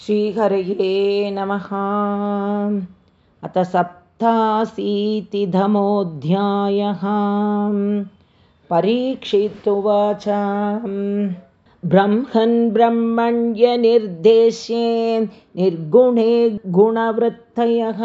श्रीहरये नमः। अथ सप्ताशीतिधमोऽध्यायः परीक्षितुवाच। ब्रह्मन् ब्रह्मण्यनिर्देश्ये निर्गुणे गुणवृत्तयः।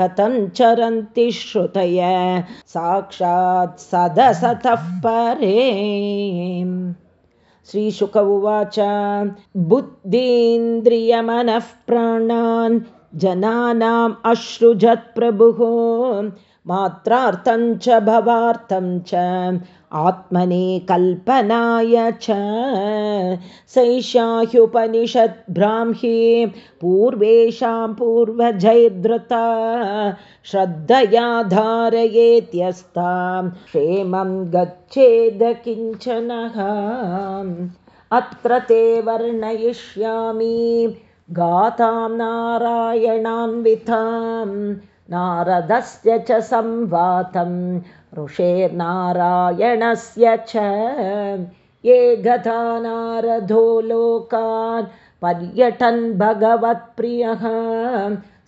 कथं चरन्ति श्रुतय। साक्षात् सदसतः परे श्रीशुक उवाच बुद्धीन्द्रियमनः प्राणान् जनानाम् अश्रुजत्प्रभुः मात्रार्थं च भवार्थं च आत्मने कल्पनाय च सैषाह्युपनिषद्ब्राह्मी पूर्वेषां पूर्वजैर्धृता श्रद्धया धारयेत्यस्तां क्षेमं गच्छेद किञ्चनः। अत्र ते वर्णयिष्यामि। गातां नारायणान्वितां नारदस्य च संवातम् ऋषेर्नारायणस्य च। ये गता नारदो लोकान् पर्यटन् भगवत्प्रियः।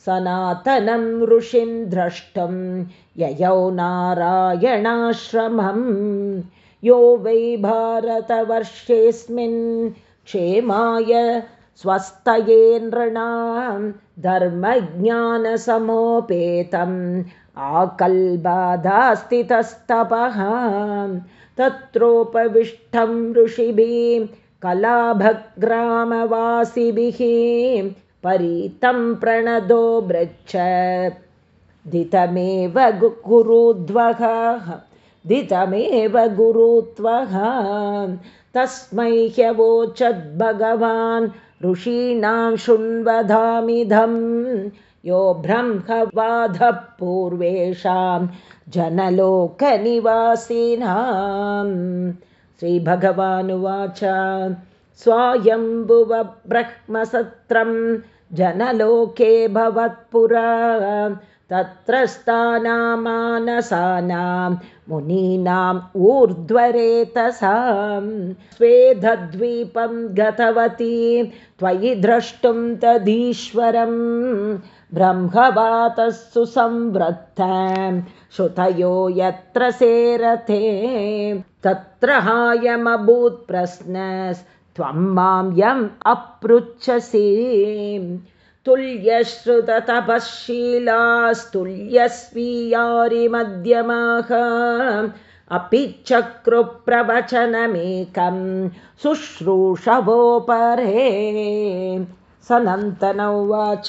सनातनं ऋषिं द्रष्टुं ययौ नारायणाश्रमं यो वै भारतवर्षेऽस्मिन् क्षेमाय स्वस्थये नृणां धर्मज्ञानसमोपेतम् आकल्बाधास्थितस्तपः तत्रोपविष्टं ऋषिभिः कलाभग्रामवासिभिः परीतं प्रणदो बृच्छ दितमेव गुरुध्वः दितमेव गुरुत्वः। तस्मै ह्यवोचद्भगवान् ऋषीणां शृण्वधामिधम् यो ब्रह्मवाधः पूर्वेषां जनलोकनिवासिनां। श्रीभगवानुवाच स्वायम्भुवब्रह्मसत्रं जनलोके भवत्पुरा तत्र स्थानामानसानां मुनीनाम् ऊर्ध्वरेतसां स्वेदद्वीपं गतवती त्वयि द्रष्टुं तदीश्वरम् ब्रह्मवातः सुसंवृत्त श्रुतयो यत्र सेरथे तत्र हायमभूत्प्रश्नस्त्वं मां यम् अपृच्छसि तुल्यश्रुततपःशीलास्तुल्यस्वीयारिमध्यमाः। अपि चक्रुप्रवचनमेकं शुश्रूषवोपरे। सनन्तनौ उवाच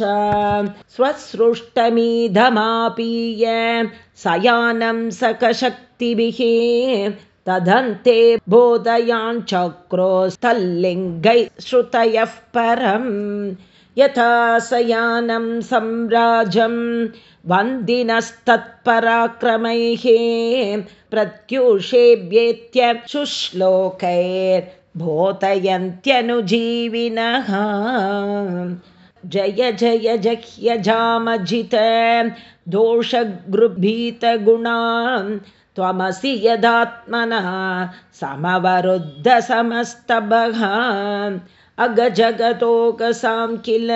स्वसृष्टमीधमापीय सयानं सकशक्तिभिः। तदन्ते बोधयाञ्चक्रोस्तल्लिङ्गै श्रुतयः परम् यथा सयानं सम्राजं वन्दिनस्तत्पराक्रमैः प्रत्यूषेभ्येत्य शुश्लोकैर् बोधयन्त्यनुजीविनः। जय जय जह्यजामजित दोषगृभीतगुणां। त्वमसि यदात्मनः समवरुद्धसमस्तभः अगजगतोकसां किल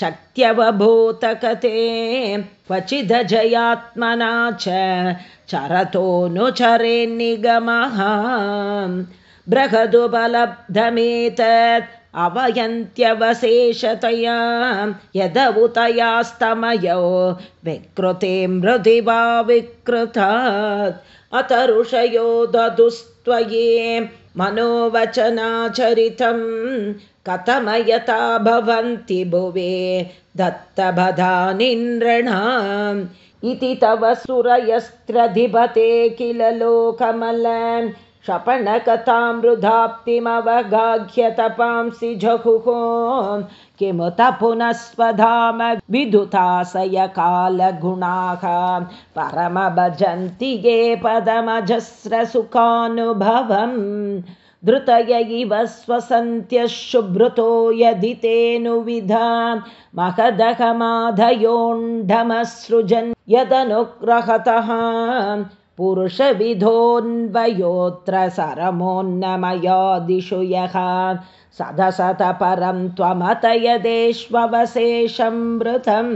शक्त्यवभूतकते क्वचिदजयात्मना च चरतोऽनुचरेन्निगमः बृहदुपलब्धमेतत् अवयन्त्यवशेषतया यदवुतयास्तमयो विकृते मृदिवा विकृतात् अत ऋषयो ददुस्त्वये मनोवचनाचरितं कथमयता भवन्ति भुवे दत्तबधानिन्द्रणाम् इति तव सुरयस्त्रधिपते किल लोकमल क्षपणकथामृधाप्तिमवगाह्य तपांसि जहुः किमुत पुनः स्वधाम विदुताशयकालगुणाः परमभजन्ति ये पदमजस्रसुखानुभवम्। धृतय इव स्वसन्त्यः शुभृतो यदि तेऽनुविधा महदहमाधयोण्ढमसृजन् यदनुग्रहतः। पुरुषविधोऽन्वयोऽत्र सरमोन्नमयादिषु यः सदसतपरं त्वमत यदेष्वशेषमृतम्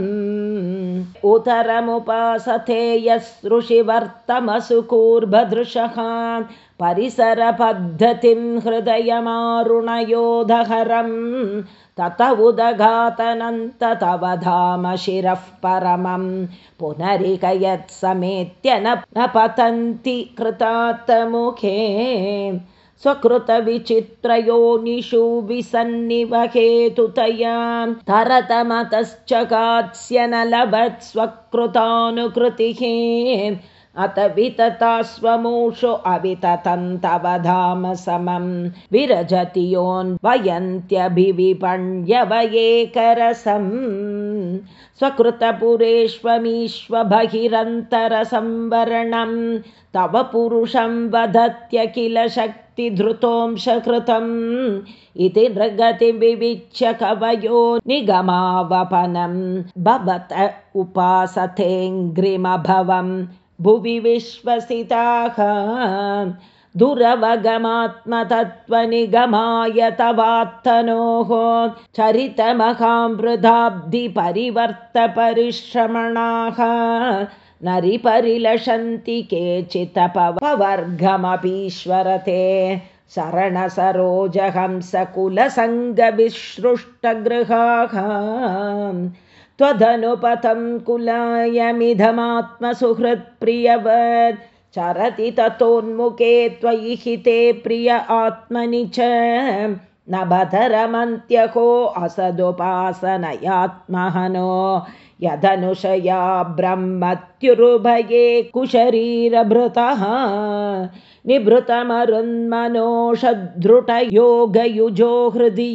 उतरमुपासते यस्रुषिवर्तमसुकूर्भदृशः परिसरपद्धतिं हृदयमारुणयोधहरम्। तत उदघातनन्त तव धाम शिरः परमं पुनरिकयत्समेत्य न पतन्ति कृतात्तमुखे स्वकृतविचित्रयोनिषु विसन्निवहेतुतया तरतमतश्चकात्स्य न लभत् स्वकृतानुकृतिः। अत वितता स्वमूषो अविततं तव धाम समं विरजति योन्वयन्त्यभिविपण्यवयेकरसम् स्वकृतपुरेष्वमीश्व बहिरन्तरसंवरणं तव पुरुषं वदत्य किल शक्तिधृतोंशकृतम् इति नृगतिविविच्य कवयो निगमावपनं भवत उपासतेऽङ्घ्रिमभवम् भुवि विश्वसिताः दुरवगमात्मतत्त्वनिगमाय तवात्तनोः। चरितमहामृधाब्धिपरिवर्तपरिश्रमणाः नरिपरिलषन्ति केचित्तपवर्गमपीश्वरते शरणसरोजहंसकुलसङ्गविसृष्टगृहाः। त्वदनुपथं कुलायमिधमात्मसुहृत्प्रियवत् चरति ततोन्मुखे त्वयि हिते प्रिय आत्मनि च। नभधरमन्त्यको असदुपासनयात्महनो यदनुशया ब्रह्मत्युरुभये कुशरीरभृतः निभृतमरुन्मनोषद्धृटयोगयुजो हृदि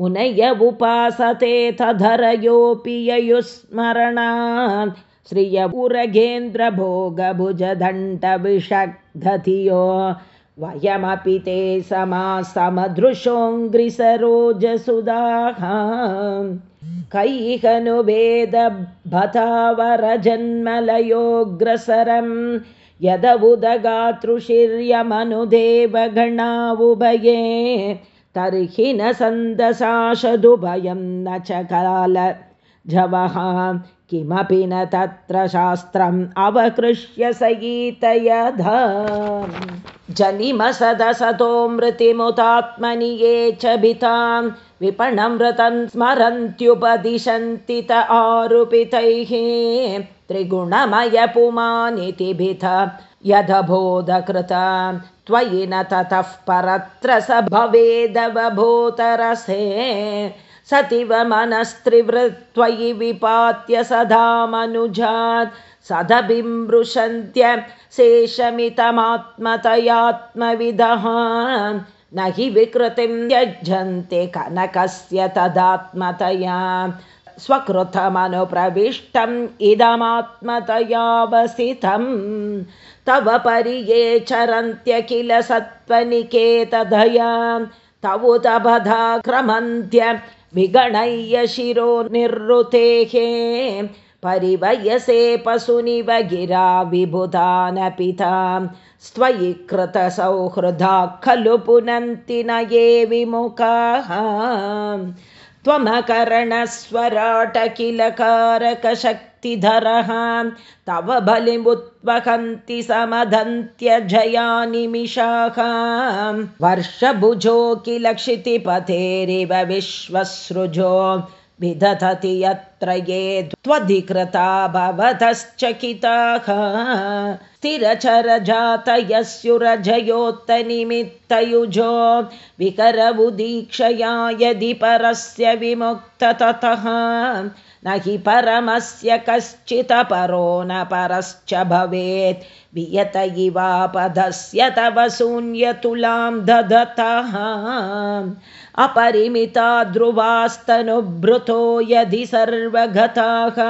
मुनय उपासते तधरयोऽपि ययुस्मरणात् श्रिय उरगेन्द्रभोगभुजदण्डविषग्धियो वयमपि ते समासमदृशोऽङ्घ्रिसरोजसुदाः कैहनुवेदभतावरजन्मलयोऽग्रसरं यदबुदगातृशिर्यमनुदेवगणा उभये तर्हि न सन्दशाशदुभयं न च काल। जवः किमपि न तत्र शास्त्रम् अवकृष्य सगीतयध जनिमसदसतो मृतिमुतात्मनि ये च भितां विपणमृतं स्मरन्त्युपदिशन्ति त आरुपितैः। त्रिगुणमयपुमानिति भिथ यदबोधकृत। त्वयि न ततः परत्र स भवेदवभूतरसे सतिव मनस्त्रिवृत्त्वयि विपात्य सदा मनुजात्। सदभिमृशन्त्य शेषमितमात्मतयात्मविदः। न हि विकृतिं त्यजन्ते कनकस्य तदात्मतया। स्वकृतमनुप्रविष्टम् इदमात्मतयावसितम् तव परि ये चरन्त्य किल सत्त्वनिकेतदया तवुतबधा क्रमन्त्य विगणय्य शिरो निर्वृतेः परिवयसे पशुनिव गिरा विभुतानपितां स्त्वयि कृतसौहृदा खलु पुनन्ति न ये विमुखाः त्वमकरणस्वराट किलकारकशक्तिधरः तव बलिमुत्वहन्ति समदन्त्यजया निमिषाः वर्षभुजो किल क्षितिपथेरिव विश्वसृजो। विदधति यत्र ये त्वधिकृता भवतश्चकिताः। स्थिरचरजातयस्युरजयोत्तनिमित्तयुजो। विकरबुदीक्षया यदि परस्य विमुक्ततः न हि परमस्य कश्चिदपरो न परश्च भवेत्। वियत इवापदस्य तव शून्यतुलां दधतः। अपरिमिता ध्रुवास्तनुभृतो यदि सर्वगताः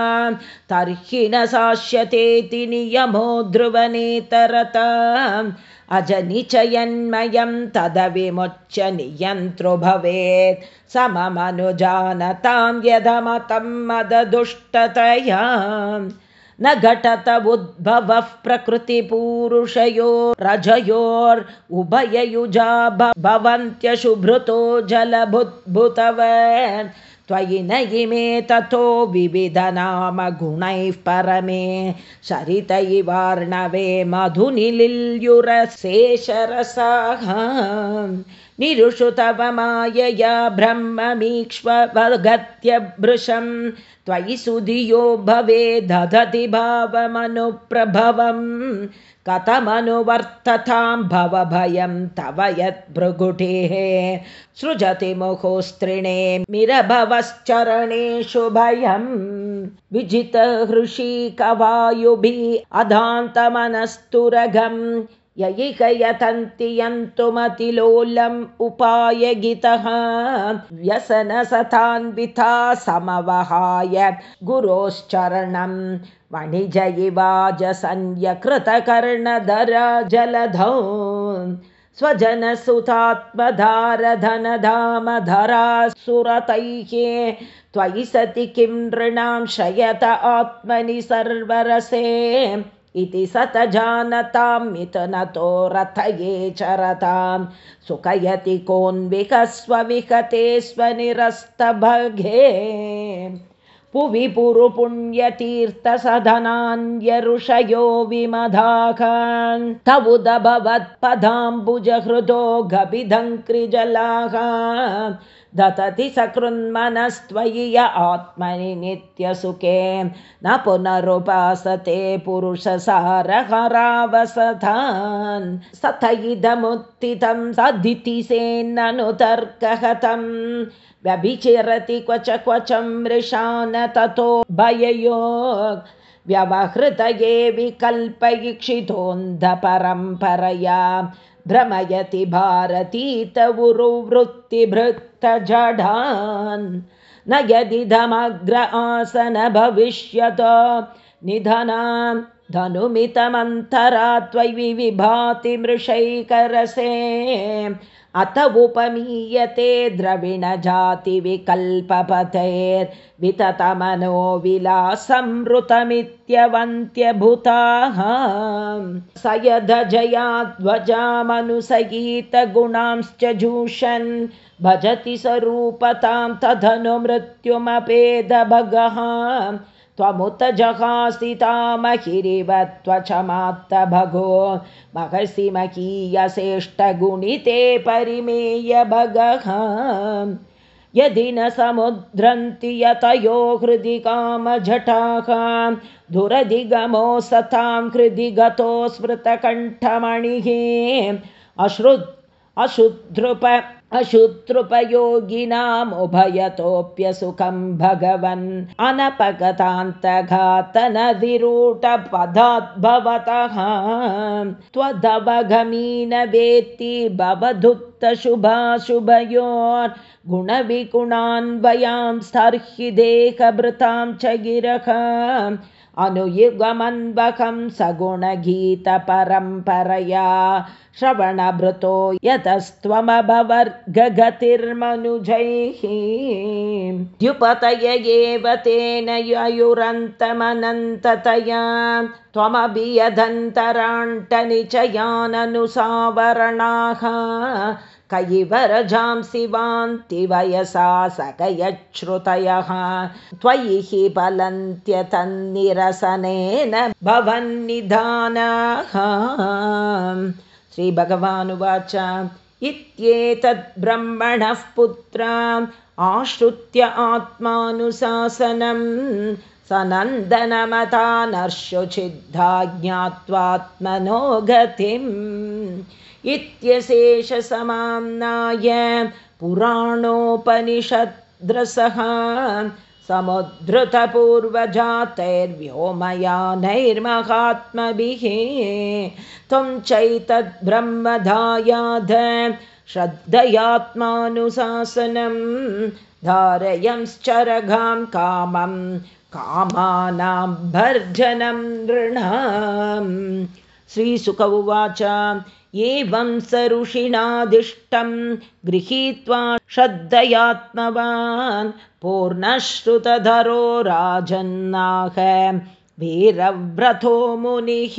तर्हि न साश्यतेति नियमो ध्रुवनेतरता अजनिचयन्मयं तदविमुच्य नियन्तृ भवेत्। सममनुजानतां यदमतं मददुष्टतया। न घटत उद्भवः प्रकृतिपूरुषयो रजयोर् उभययुजा भवन्त्यशुभृतो जलभुद्भुतवन् त्वयि न इमे ततो विविधनामगुणैः परमे। शरितैवार्णवे मधुनिलिल्युरशेषरसाः। निरुषुतवमायया ब्रह्ममीक्ष्वगत्यभृशं त्वयि सुधियो भवे दधति भावमनुप्रभवम् कथमनुवर्ततां भवभयं तव यत् भृगुटेः सृजति मुहुस्त्रिणे मिरभवश्चरणेषु भयं। विजितहृषि कवायुभिः अधान्तमनस्तुरगम् ययिकयतन्ति यन्तुमतिलोलम् उपायगितः व्यसनसतान्विता समवहाय गुरोश्चरणं वणिजयिवाजसंयकृतकर्णधर जलधौ स्वजनसुतात्मधारधनधामधरा सुरतैः। त्वयि सति किं नृणां शयत आत्मनि सर्वरसे इति सत जानतां मिथुनतो रथये चरतां सुखयति कोन्विकस्वविहते स्वनिरस्तभगे। पुवि पुरुपुण्यतीर्थसधनान्यऋषयो विमधाकान् तवुदभवत्पदाम्बुजहृदो गभिधङ्क्रिजलाः दतति सकृन्मनस्त्वयि य आत्मनि नित्यसुखे। न पुनरुपासते पुरुषसारहरावसथान् सथ इदमुत्थितं सदितिसेन्ननुतर्कहतं व्यभिचरति क्वच क्वचं मृषान ततो भययो व्यवहृतये विकल्पयिक्षितोऽन्धपरम्परया। भ्रमयति भारतीतवुरुवृत्तिभृत्तजडान् न यदिदमग्र आसन भविष्यत। निधनां धनुमितमन्तरा त्वयि विभाति मृषैकरसे। अथ उपमीयते द्रविणजातिविकल्पपथैर्विततमनो विलासंमृतमित्यवन्त्यभूताः। स यदजयाध्वजामनुसगीतगुणांश्च जूषन् भजति स्वरूपतां तदनुमृत्युमपेदभगः त्वमुत जहासिता महिरिव त्वचमात्त भगो। परिमेय भगः। यदि न समुद्रन्ति यतयो हृदि कामझटाः। धुरधिगमो सतां हृदि गतो स्मृतकण्ठमणिः। अश्रुत् अशुद्रुप अशुतृपयोगिनामुभयतोऽप्यसुखं भगवन् अनपगतान्तघातनधिरूटपदाद्भवतः त्वदवगमीन वेत्ति भवधुत्तशुभाशुभयोर्गुणविगुणान्वयां स्तर्हि देहभृतां च गिरः अनुयुगमन्वकं सगुणगीतपरम्परया श्रवणभृतो यतस्त्वमभवर्गगतिर्मनुजैः द्युपतय एव तेन ययुरन्तमनन्ततया त्वमभियदन्तराण्टनिचयाननुसावरणाः कैवरजांसि वान्ति वयसा सकयच्छ्रुतयः। त्वयि हि फलन्त्यतन्निरसनेन भवन्निधानाः। श्रीभगवानुवाच इत्येतद्ब्रह्मणः पुत्रा आश्रित्य आत्मानुशासनं सनन्दनमता नर्षुचिद्धा ज्ञात्वात्मनो गतिम् इत्यशेषसमाम्नाय पुराणोपनिषद्रसः समुद्धृतपूर्वजातैर्व्योमयानैर्महात्मभिः त्वं चैतद्ब्रह्मधायाध श्रद्धयात्मानुशासनं धारयंश्चरघां कामं कामानां भर्जनं नृणाम्। श्रीसुक उवाच एवं स ऋषिणादिष्टं गृहीत्वा श्रद्धयात्मवान् पूर्णश्रुतधरो राजन्नाह वीरव्रतो मुनिः।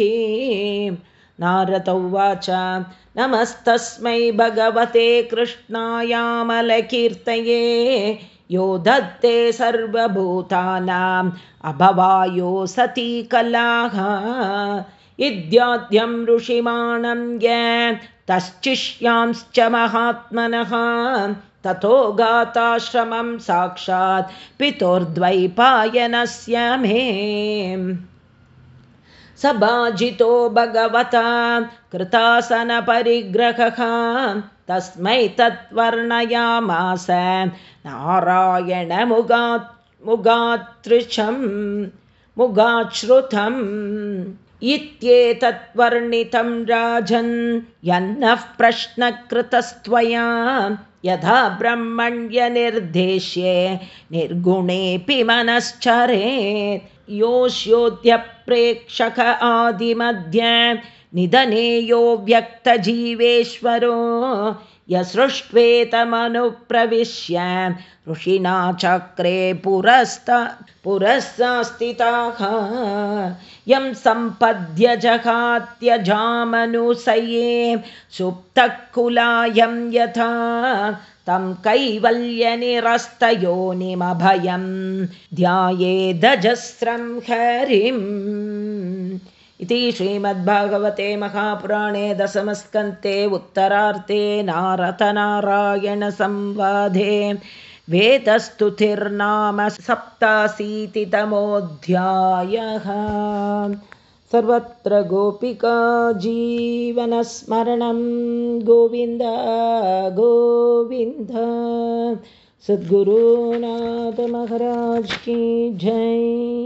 नारद उवाच नमस्तस्मै भगवते कृष्णायामलकीर्तये यो दत्ते सर्वभूतानाम् अभवायो सती कलाः इद्याद्यं ऋषिमाणं य तश्चिष्यांश्च महात्मनः। ततो गाताश्रमं साक्षात् पितुर्द्वैपायनस्य मे। सभाजितो भगवता कृतासनपरिग्रहः। तस्मै तत्वर्णयामास नारायणमुगात् मुगातृशं मुगाश्रुतम् इत्येतत्वर्णितं राजन् यन्नः प्रश्नकृतस्त्वया यथा ब्रह्मण्यनिर्देश्ये निर्गुणेऽपि मनश्चरेत्। योष्योद्यप्रेक्षक आदिमध्य निधने यो व्यक्तजीवेश्वरो यसृष्ट्वेतमनुप्रविश्य ऋषिणा चक्रे पुरस्ता पुरस्तास्थिताः यं सम्पद्य जगात्यजामनुसये सुप्तः कुलायं यथा तं कैवल्यनिरस्तयोनिमभयं ध्यायेदजस्रं हरिम् इति श्रीमद्भागवते महापुराणे दशमस्कन्ते उत्तरार्थे नारतनारायणसंवादे वेदस्तुतिर्नाम सप्ताशीतितमोऽध्यायः। सर्वत्र गोपिका जीवनस्मरणं गोविन्द गोविन्द। सद्गुरुनाथमहाराज की जय